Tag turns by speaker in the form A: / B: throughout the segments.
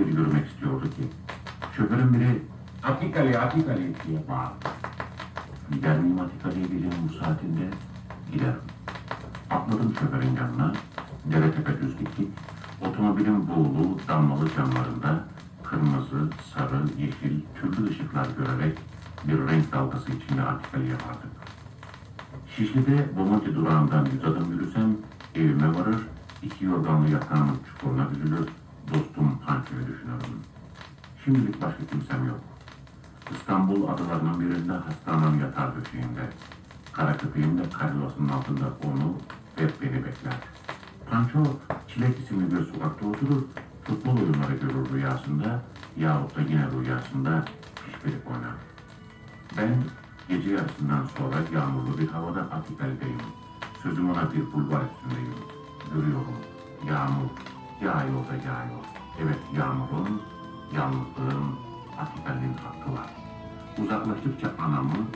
A: Canım öyle bir yürümek istiyordu ki. Şoförün biri Atikali, Atikali diye bağırdı. Gider miyim Atikali'ye gecenin bu saatinde? Giderim. Atladım şoförün yanına. Dere tepe düz gittik. Otomobilin buğulu, damlalı camlarında kırmızı, sarı, yeşil, türlü ışıklar görerek bir renk dalgası içinde Antikali'ye vardık. Şişli'de Bomonti durağından yüz adım yürüsem evime varır, iki yorganlı yatağımın çukuruna üzülür, dostum Panço'yu düşünürüm. Şimdilik başka kimsem yok. İstanbul adalarının birinde hastanem yatar döşeğinde. Kara köpeğim de karyolasının altında onu ve beni bekler. Panço, Çilek isimli bir sokakta oturur, futbol oyunları görür rüyasında yahut da yine rüyasında pişpirik oynar. Ben gece yarısından sonra yağmurlu bir havada Atikel'deyim. Sözüm ona bir bulvar üstündeyim. Görüyorum. Yağmur. Yağıyor da yağıyor. Evet yağmurun, yalnızlığın, Atikel'in hakkı var. Uzaklaştıkça anamı,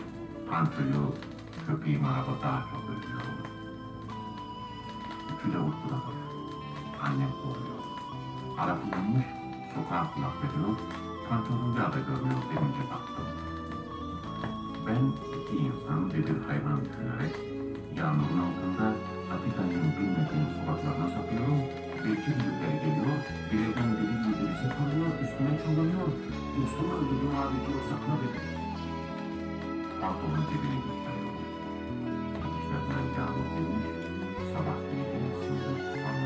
A: Panto'yu, köpeğimi araba daha çok özlüyorum. Üçü de uykudadır. Annem koruyor. Arap uyanmış, sokağa kulak veriyor. Panto'nun daha da görmüyor denince baktım. Ben iki insan ve bir hayvan düşünerek yağmurun altında Atika'nın bilmediğim sokaklarına sapıyorum. Belki birileri geliyor, bir evden deli gibi birisi kalıyor, üstüme kullanıyor. Mustafa öldürdüm abi diyor, sakla beni. Pantolonun cebini gösteriyorum. Bakışlarından yağmur demiş, sabah beni denizinde tufanları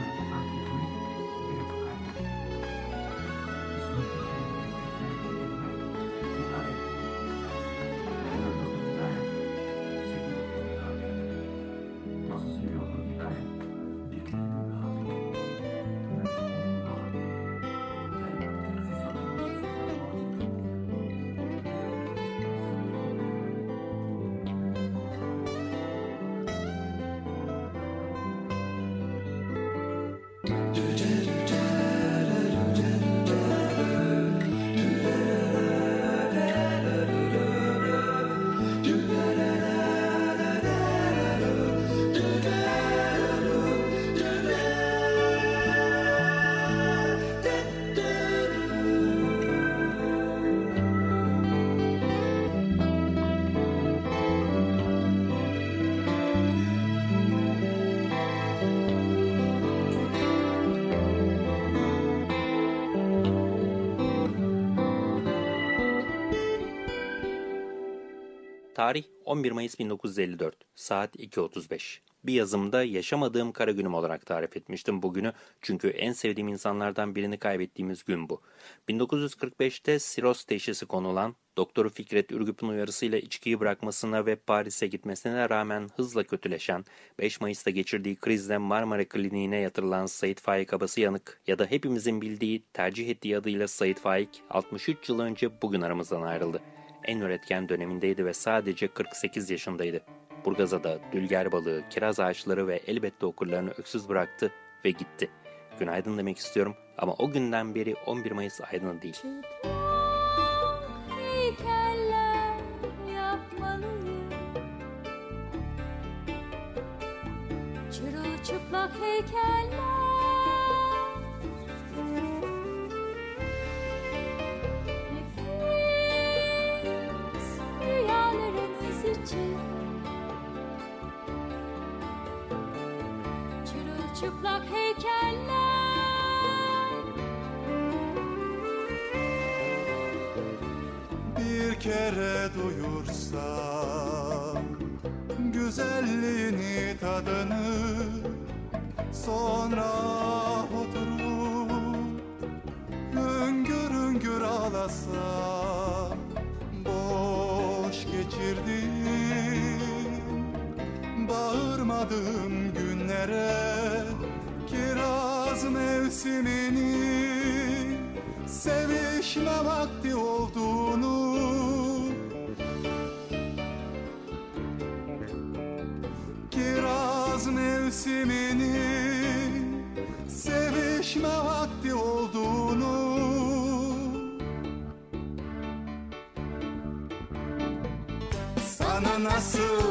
B: Tarih 11 Mayıs 1954, saat 2.35. Bir yazımda yaşamadığım kara günüm olarak tarif etmiştim bugünü çünkü en sevdiğim insanlardan birini kaybettiğimiz gün bu. 1945'te siroz teşhisi konulan, doktoru Fikret Ürgüp'ün uyarısıyla içkiyi bırakmasına ve Paris'e gitmesine rağmen hızla kötüleşen, 5 Mayıs'ta geçirdiği krizle Marmara Kliniğine yatırılan Sait Faik Abası Yanık ya da hepimizin bildiği, tercih ettiği adıyla Sait Faik, 63 yıl önce bugün aramızdan ayrıldı en üretken dönemindeydi ve sadece 48 yaşındaydı. Burgazada dülger balığı, kiraz ağaçları ve elbette okurlarını öksüz bıraktı ve gitti. Günaydın demek istiyorum ama o günden beri 11 Mayıs aydın değil.
C: Çırılçıplak heykeller çıplak heykeller.
D: Bir kere duyursam güzelliğini tadını Sonra oturup hüngür hüngür ağlasam Boş geçirdim. Bağırmadım günlere Sevişme vakti olduğunu. Kiraz mevsimini Sevişme vakti olduğunu. Sana nasıl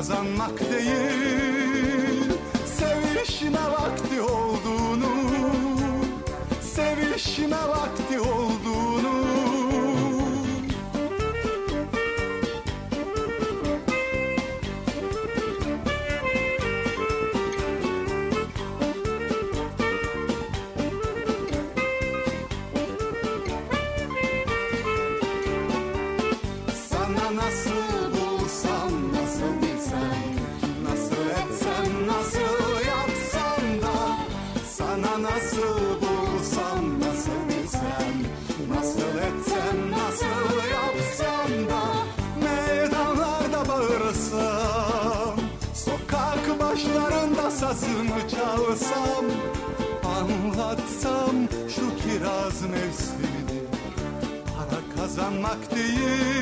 D: kazanmak değil Kazanmak değil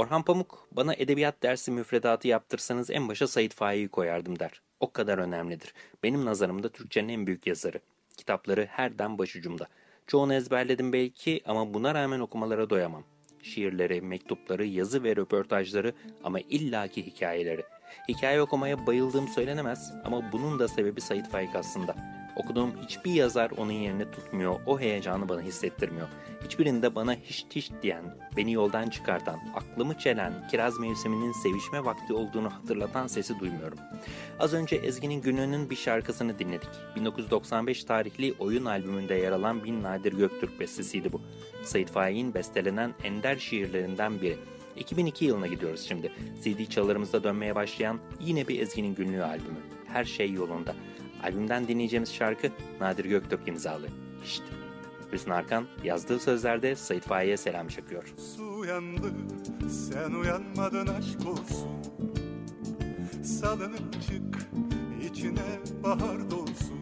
B: Orhan Pamuk bana edebiyat dersi müfredatı yaptırsanız en başa Said Faik'i koyardım der. O kadar önemlidir. Benim nazarımda Türkçenin en büyük yazarı. Kitapları her dem başucumda. Çoğunu ezberledim belki ama buna rağmen okumalara doyamam. Şiirleri, mektupları, yazı ve röportajları ama illaki hikayeleri. Hikaye okumaya bayıldığım söylenemez ama bunun da sebebi Said Faik aslında. Okuduğum hiçbir yazar onun yerini tutmuyor, o heyecanı bana hissettirmiyor. Hiçbirinde bana hiç hiç diyen, beni yoldan çıkartan, aklımı çelen, kiraz mevsiminin sevişme vakti olduğunu hatırlatan sesi duymuyorum. Az önce Ezgi'nin Günü'nün bir şarkısını dinledik. 1995 tarihli oyun albümünde yer alan Bin Nadir Göktürk bestesiydi bu. Said Faik'in bestelenen ender şiirlerinden biri. 2002 yılına gidiyoruz şimdi. CD çalarımızda dönmeye başlayan yine bir Ezgi'nin Günlüğü albümü. Her şey yolunda. Albümden dinleyeceğimiz şarkı Nadir Göktürk imzalı. Şşt. Hüsnü Arkan yazdığı sözlerde Said Faik'e selam çakıyor.
D: Su uyandı sen uyanmadın aşk olsun Salınıp çık içine bahar dolsun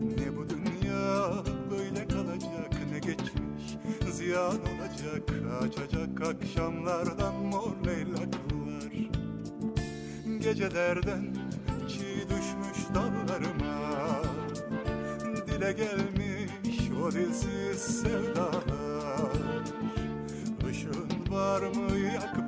D: Ne bu dünya böyle kalacak ne geçmiş Ziyan olacak açacak akşamlardan mor leylaklar Gecelerden dallarıma Dile gelmiş o dilsiz sevdalar. Işığın var mı yak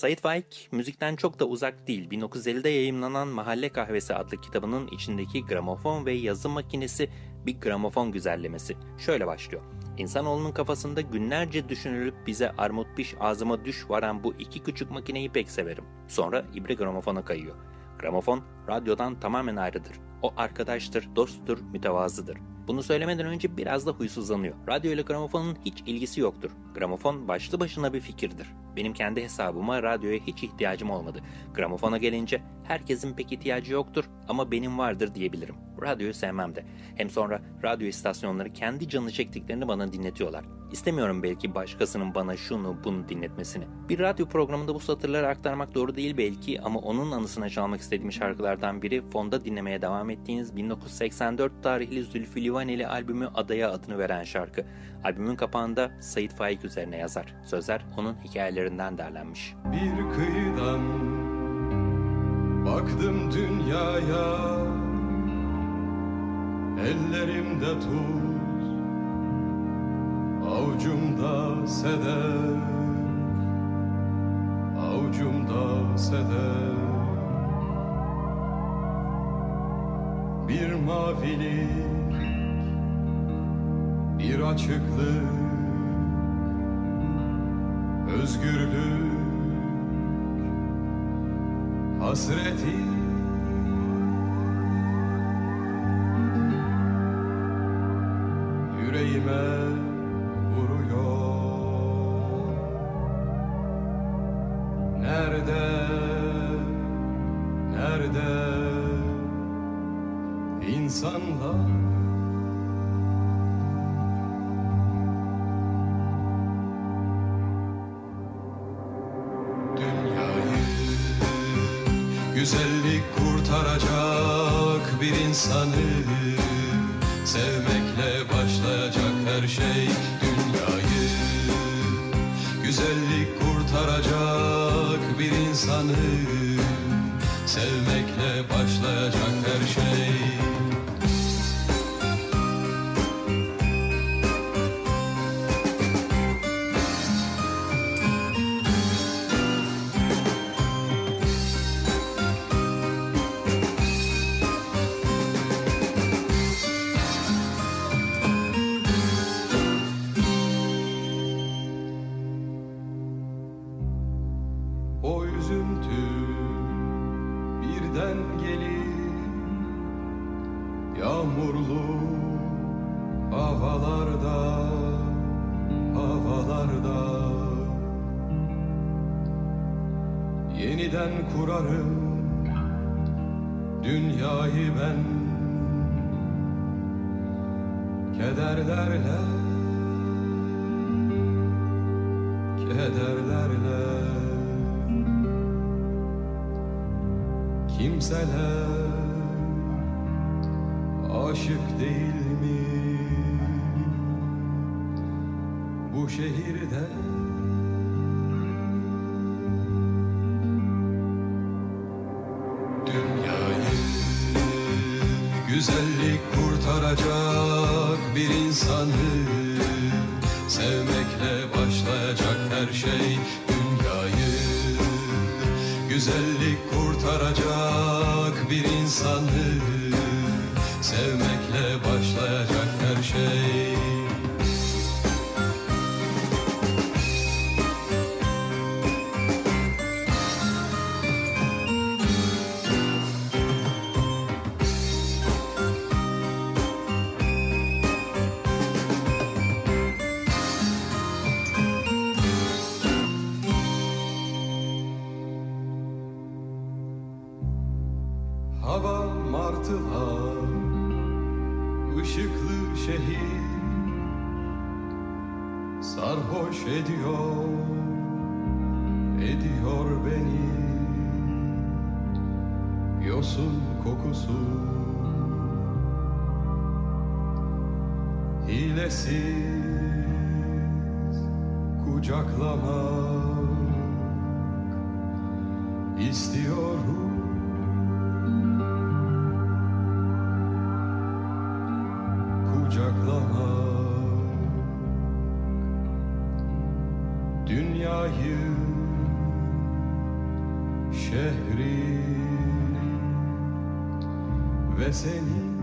B: Sait Faik müzikten çok da uzak değil. 1950'de yayımlanan Mahalle Kahvesi adlı kitabının içindeki gramofon ve yazı makinesi bir gramofon güzellemesi. Şöyle başlıyor. İnsanoğlunun kafasında günlerce düşünülüp bize armut piş ağzıma düş varan bu iki küçük makineyi pek severim. Sonra ibre gramofona kayıyor. Gramofon radyodan tamamen ayrıdır. O arkadaştır, dosttur, mütevazıdır. Bunu söylemeden önce biraz da huysuzlanıyor. Radyo ile gramofonun hiç ilgisi yoktur. Gramofon başlı başına bir fikirdir. Benim kendi hesabıma radyoya hiç ihtiyacım olmadı. Gramofona gelince herkesin pek ihtiyacı yoktur ama benim vardır diyebilirim. Radyoyu sevmem de. Hem sonra radyo istasyonları kendi canı çektiklerini bana dinletiyorlar. İstemiyorum belki başkasının bana şunu bunu dinletmesini. Bir radyo programında bu satırları aktarmak doğru değil belki ama onun anısına çalmak istediğim şarkılardan biri fonda dinlemeye devam ettiğiniz 1984 tarihli Zülfü Livaneli albümü Adaya adını veren şarkı. Albümün kapağında Sait Faik üzerine yazar. Sözler onun hikayelerinden derlenmiş.
E: Bir kıyıdan baktım dünyaya Ellerimde tuz, avucumda sedef Avucumda sedef Bir mavilik, bir açıklık Özgürlük hasreti Güzellik kurtaracak bir insanı. Sevmekle başlayacak her şey dünyayı. Güzellik kurtaracak bir insanı. Sevmekle başlayacak her şey birden gelir Yağmurlu havalarda Havalarda Yeniden kurarım Dünyayı ben. Kederlerle Kimseler aşık değil mi bu şehirde? Dünyayı Güzellik kurtaracak bir insanı Sevmekle başlayacak her şey Güzellik kurtaracak bir insanı Sevmekle başlayacak her şey Hava martılar ışıklı şehir. Sarhoş ediyor Ediyor beni. Yosun kokusu. Hilesiz kucaklamak istiyorum ve seni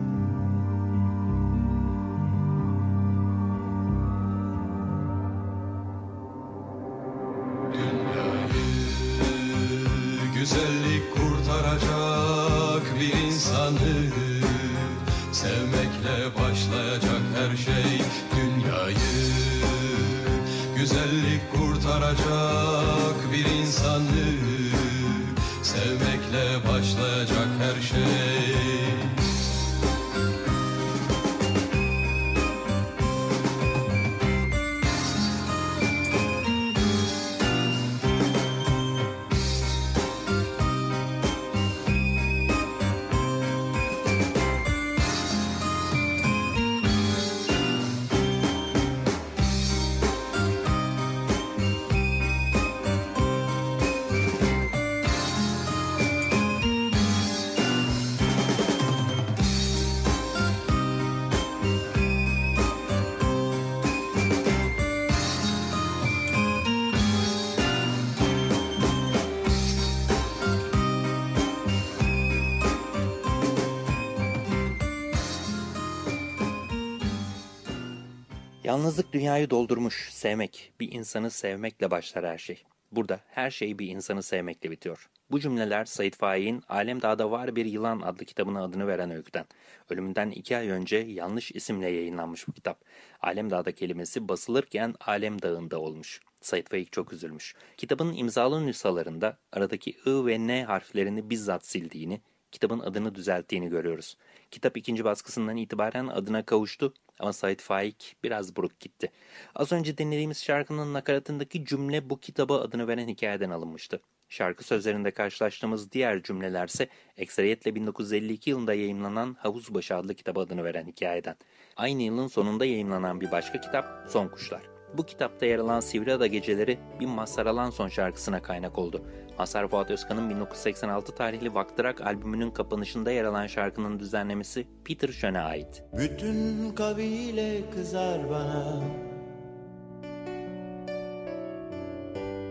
B: Yalnızlık dünyayı doldurmuş. Sevmek, bir insanı sevmekle başlar her şey. Burada her şey bir insanı sevmekle bitiyor. Bu cümleler Said Faik'in Alem Dağda Var Bir Yılan adlı kitabına adını veren öyküden. Ölümünden iki ay önce yanlış isimle yayınlanmış bu kitap. Alem Dağda kelimesi basılırken Alem Dağı'nda olmuş. Said Faik çok üzülmüş. Kitabın imzalı nüshalarında aradaki I ve N harflerini bizzat sildiğini, kitabın adını düzelttiğini görüyoruz. Kitap ikinci baskısından itibaren adına kavuştu ama Said Faik biraz buruk gitti. Az önce dinlediğimiz şarkının nakaratındaki cümle bu kitaba adını veren hikayeden alınmıştı. Şarkı sözlerinde karşılaştığımız diğer cümlelerse ekseriyetle 1952 yılında yayımlanan Havuzbaşı adlı kitaba adını veren hikayeden. Aynı yılın sonunda yayımlanan bir başka kitap Son Kuşlar. Bu kitapta yer alan Sivriada Geceleri bir Mazhar Alanson şarkısına kaynak oldu. Mazhar Fuat Özkan'ın 1986 tarihli Vaktırak albümünün kapanışında yer alan şarkının düzenlemesi Peter Schön'e ait.
F: Bütün kabile kızar bana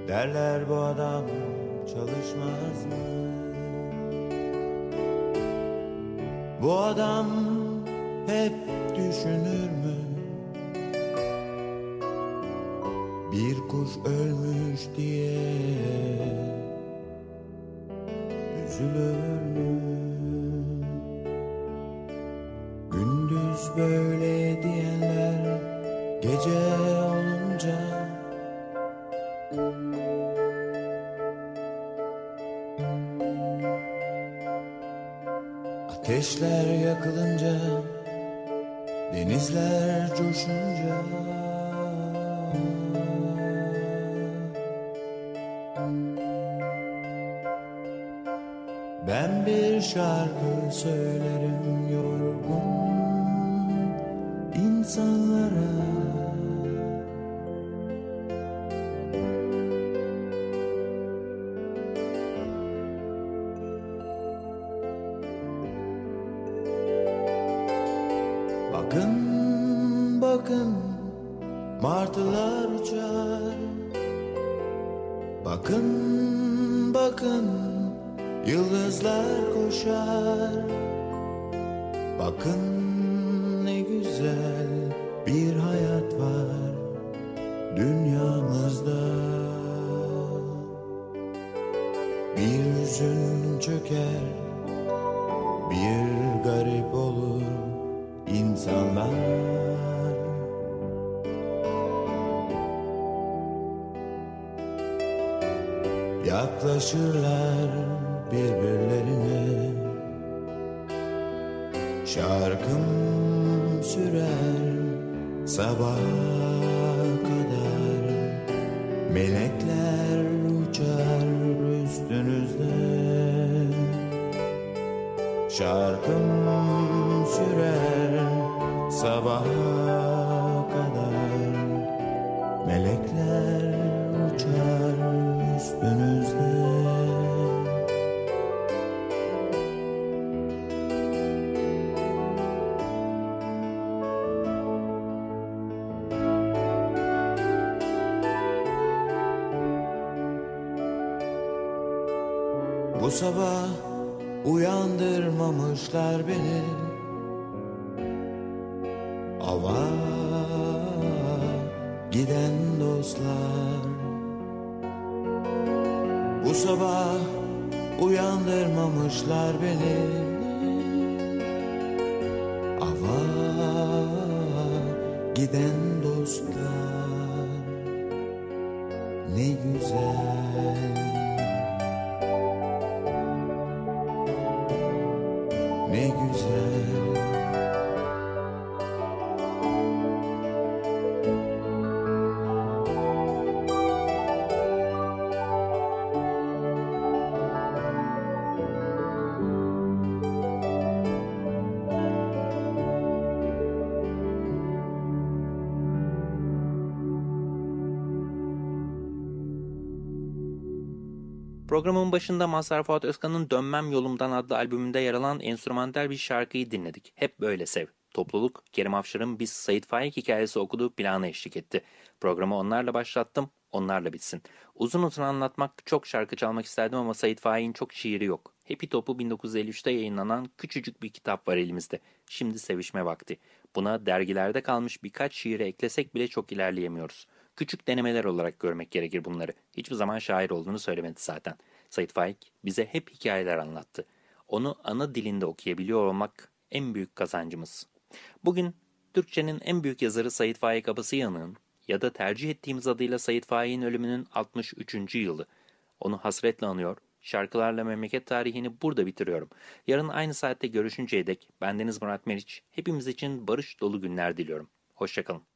F: Derler bu adam çalışmaz mı? Bu adam hep düşünür mü? Bir kuş ölmüş diye üzülür mü? Gündüz böyle diyenler gece olunca Ateşler yakılınca denizler coşunca Ben bir şarkı söylerim sabah uyandırmamışlar beni. Ava giden dostlar. Bu sabah uyandırmamışlar beni. Ava giden dostlar. Ne güzel
B: Programın başında Mazhar Fuat Özkan'ın Dönmem Yolumdan adlı albümünde yer alan enstrümantal bir şarkıyı dinledik. Hep böyle sev. Topluluk Kerim Afşar'ın biz Sait Faik hikayesi okuduğu plana eşlik etti. Programı onlarla başlattım, onlarla bitsin. Uzun uzun anlatmak, çok şarkı çalmak isterdim ama Sait Faik'in çok şiiri yok. Happy Top'u 1953'te yayınlanan küçücük bir kitap var elimizde. Şimdi sevişme vakti. Buna dergilerde kalmış birkaç şiiri eklesek bile çok ilerleyemiyoruz. Küçük denemeler olarak görmek gerekir bunları. Hiçbir zaman şair olduğunu söylemedi zaten. Sait Faik bize hep hikayeler anlattı. Onu ana dilinde okuyabiliyor olmak en büyük kazancımız. Bugün Türkçenin en büyük yazarı Sait Faik Abasıyanık'ın ya da tercih ettiğimiz adıyla Sait Faik'in ölümünün 63. yılı. Onu hasretle anıyor, şarkılarla memleket tarihini burada bitiriyorum. Yarın aynı saatte görüşünceye dek bendeniz Murat Meriç, hepimiz için barış dolu günler diliyorum. Hoşçakalın.